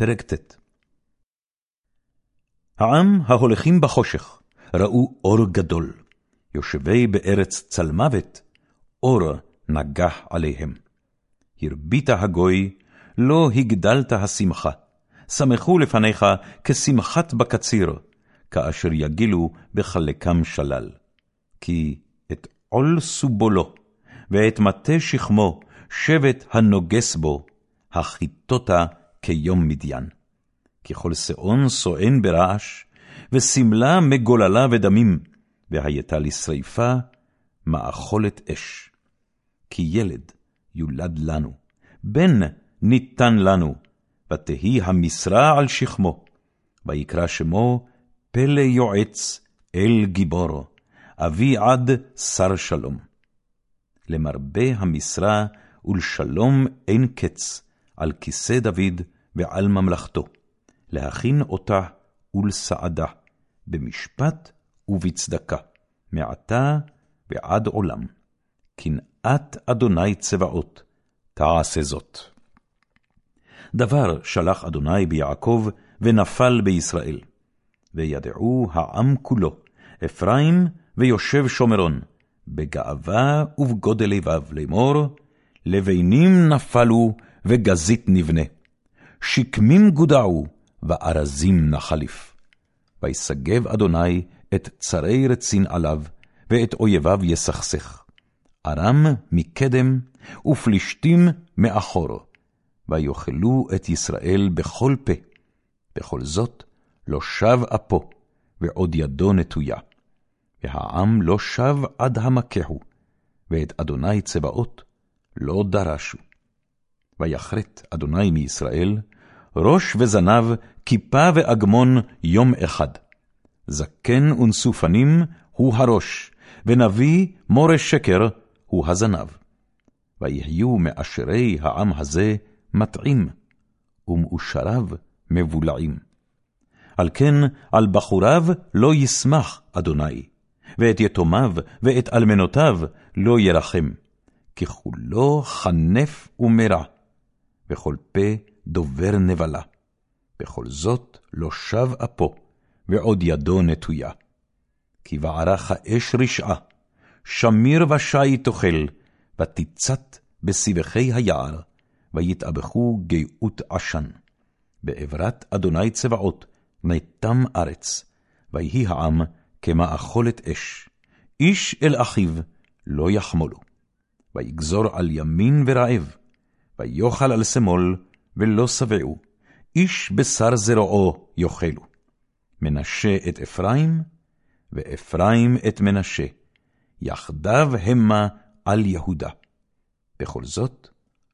פרק ט. העם ההולכים בחושך ראו אור גדול, יושבי בארץ צלמוות, אור נגח עליהם. הרבית הגוי, לא הגדלת השמחה, שמחו לפניך כשמחת בקציר, כאשר יגילו בחלקם שלל. כי את עול סובולו, ואת מטה שכמו, שבט הנוגס בו, החיטותה כיום מדיין. ככל שאון סואן ברעש, ושמלה מגוללה ודמים, והייתה לשרפה מאכולת אש. כי ילד יולד לנו, בן ניתן לנו, ותהי המשרה על שכמו, ויקרא שמו פלא יועץ אל גיבור, אבי עד שר שלום. למרבה המשרה ולשלום אין קץ, על כיסא דוד ועל ממלכתו, להכין אותה ולסעדה, במשפט ובצדקה, מעתה ועד עולם. קנאת אדוני צבאות, תעשה זאת. דבר שלח אדוני ביעקב, ונפל בישראל. וידעו העם כולו, אפרים ויושב שומרון, בגאווה ובגודל לבב לאמור, לבנים נפלו וגזית נבנה. שקמים גודעו, וארזים נחליף. ויסגב אדוני את צרי רצין עליו, ואת אויביו יסכסך. ארם מקדם, ופלישתים מאחור. ויאכלו את ישראל בכל פה. בכל זאת לא שב אפו, ועוד ידו נטויה. והעם לא שב עד המכהו, ואת אדוני צבאות לא דרשו. ויחרט אדוני מישראל, ראש וזנב, כיפה ואגמון יום אחד. זקן ונשוא פנים הוא הראש, ונביא מורה שקר הוא הזנב. ויהיו מאשרי העם הזה מטעים, ומאושריו מבולעים. על כן על בחוריו לא ישמח אדוני, ואת יתומיו ואת אלמנותיו לא ירחם, כי כולו חנף ומרע, וכל פה דובר נבלה. בכל זאת לא שב אפו, ועוד ידו נטויה. כי בערך האש רשעה, שמיר ושי תאכל, ותצת בסיבכי היער, ויתאבכו גאות עשן. בעברת אדוני צבאות, נתם ארץ, ויהי העם כמאכולת אש. איש אל אחיו לא יחמולו. ויגזור על ימין ורעב, ויאכל על שמאל, ולא שבעו. איש בשר זרועו יאכלו. מנשה את אפרים, ואפרים את מנשה. יחדיו המה על יהודה. בכל זאת,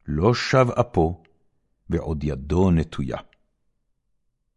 לא שב אפו, ועוד ידו נטויה.